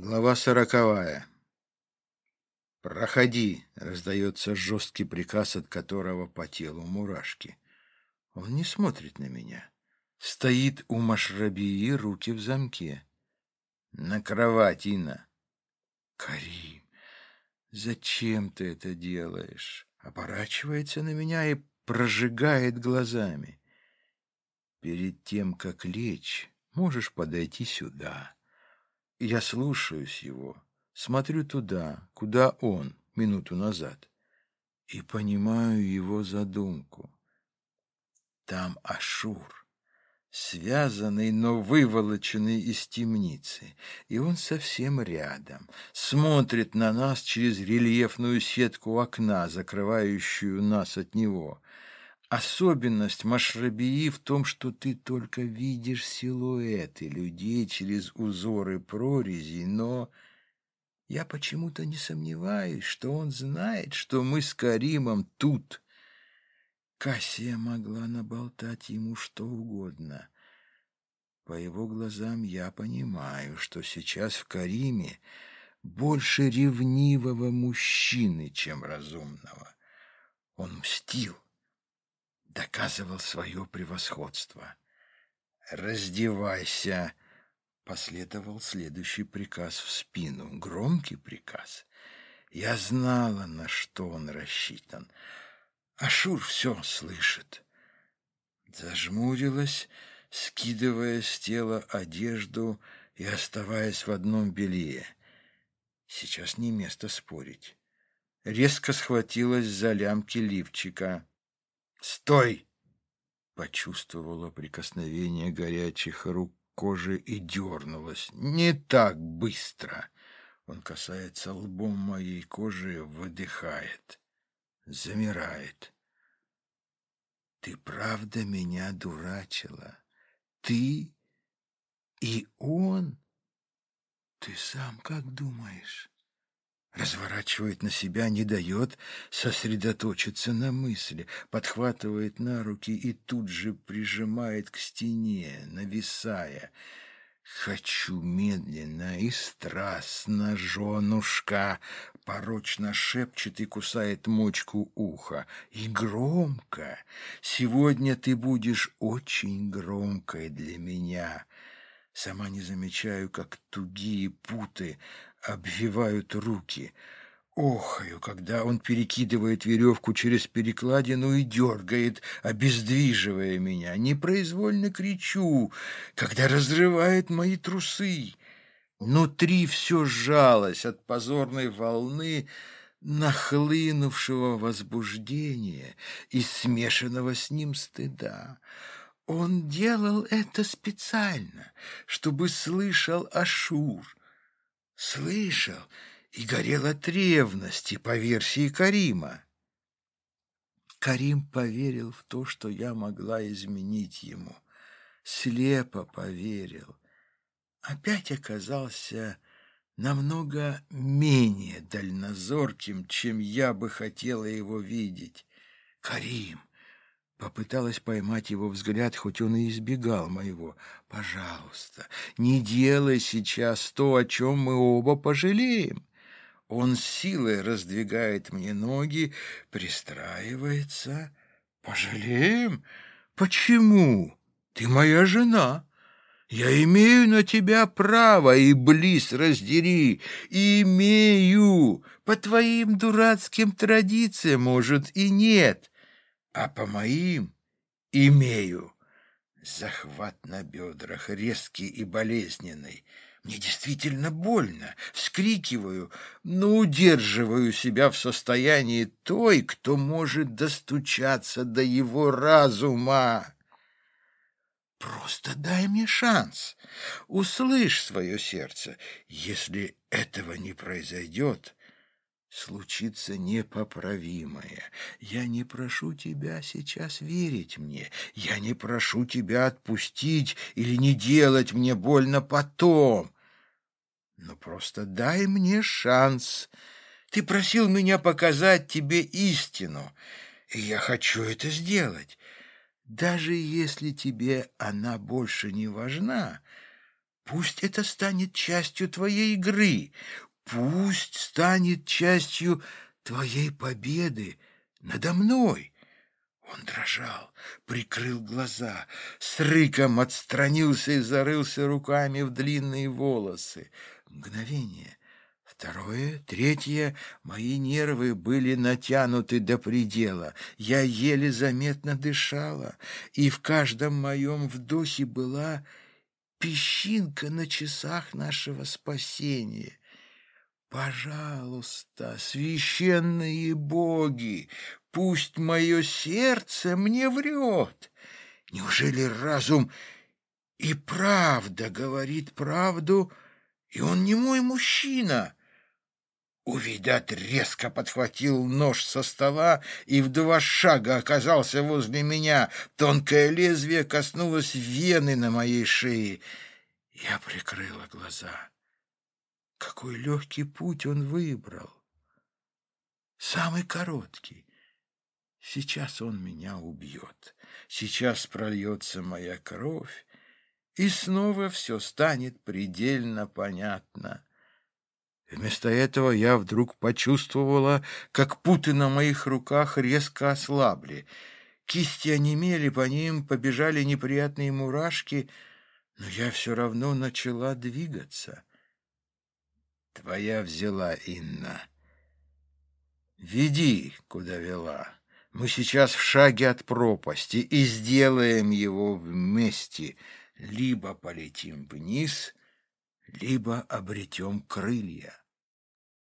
Глава сороковая. «Проходи!» — раздается жесткий приказ, от которого по телу мурашки. Он не смотрит на меня. Стоит у Машрабии, руки в замке. «На кровать, Инна!» «Карим, зачем ты это делаешь?» Оборачивается на меня и прожигает глазами. «Перед тем, как лечь, можешь подойти сюда». Я слушаюсь его, смотрю туда, куда он минуту назад, и понимаю его задумку. Там Ашур, связанный, но выволоченный из темницы, и он совсем рядом, смотрит на нас через рельефную сетку окна, закрывающую нас от него — Особенность Машрабии в том, что ты только видишь силуэты людей через узоры прорези, но я почему-то не сомневаюсь, что он знает, что мы с Каримом тут. Кассия могла наболтать ему что угодно. По его глазам я понимаю, что сейчас в Кариме больше ревнивого мужчины, чем разумного. Он мстил доказывал свое превосходство. «Раздевайся!» — последовал следующий приказ в спину, громкий приказ. Я знала, на что он рассчитан. Ашур все слышит. Зажмурилась, скидывая с тела одежду и оставаясь в одном белье. Сейчас не место спорить. Резко схватилась за лямки лифчика. «Стой!» Почувствовала прикосновение горячих рук кожи и дернулась. «Не так быстро!» Он касается лбом моей кожи, выдыхает, замирает. «Ты правда меня дурачила? Ты и он? Ты сам как думаешь?» Разворачивает на себя, не дает сосредоточиться на мысли, подхватывает на руки и тут же прижимает к стене, нависая. Хочу медленно и страстно, женушка, порочно шепчет и кусает мочку уха. И громко. Сегодня ты будешь очень громкой для меня. Сама не замечаю, как тугие путы обвивают руки. Охаю, когда он перекидывает веревку через перекладину и дергает, обездвиживая меня. Непроизвольно кричу, когда разрывает мои трусы. Внутри все сжалось от позорной волны, нахлынувшего возбуждения и смешанного с ним стыда. Он делал это специально, чтобы слышал Ашур, Слышал и горел от ревности, по версии Карима. Карим поверил в то, что я могла изменить ему. Слепо поверил. Опять оказался намного менее дальнозорким, чем я бы хотела его видеть. Карим, Попыталась поймать его взгляд, хоть он и избегал моего. «Пожалуйста, не делай сейчас то, о чем мы оба пожалеем». Он силой раздвигает мне ноги, пристраивается. «Пожалеем? Почему? Ты моя жена». Я имею на тебя право, и близ раздери, имею. По твоим дурацким традициям, может, и нет а по моим имею. Захват на бедрах, резкий и болезненный. Мне действительно больно, вскрикиваю, но удерживаю себя в состоянии той, кто может достучаться до его разума. Просто дай мне шанс, услышь свое сердце. Если этого не произойдет, случится непоправимое. Я не прошу тебя сейчас верить мне. Я не прошу тебя отпустить или не делать мне больно потом. Но просто дай мне шанс. Ты просил меня показать тебе истину, и я хочу это сделать. Даже если тебе она больше не важна, Пусть это станет частью твоей игры, пусть станет частью твоей победы надо мной. Он дрожал, прикрыл глаза, с рыком отстранился и зарылся руками в длинные волосы. Мгновение, второе, третье, мои нервы были натянуты до предела. Я еле заметно дышала, и в каждом моем вдохе была песчинка на часах нашего спасения. Пожалуйста, священные боги, пусть мое сердце мне врет. Неужели разум и правда говорит правду, и он не мой мужчина? Увидят резко подхватил нож со стола и в два шага оказался возле меня. Тонкое лезвие коснулось вены на моей шее. Я прикрыла глаза. Какой легкий путь он выбрал. Самый короткий. Сейчас он меня убьет. Сейчас прольется моя кровь, и снова все станет предельно понятно. Вместо этого я вдруг почувствовала, как путы на моих руках резко ослабли. Кисти онемели, по ним побежали неприятные мурашки, но я все равно начала двигаться. Твоя взяла, Инна. Веди, куда вела. Мы сейчас в шаге от пропасти и сделаем его вместе. Либо полетим вниз, либо обретем крылья.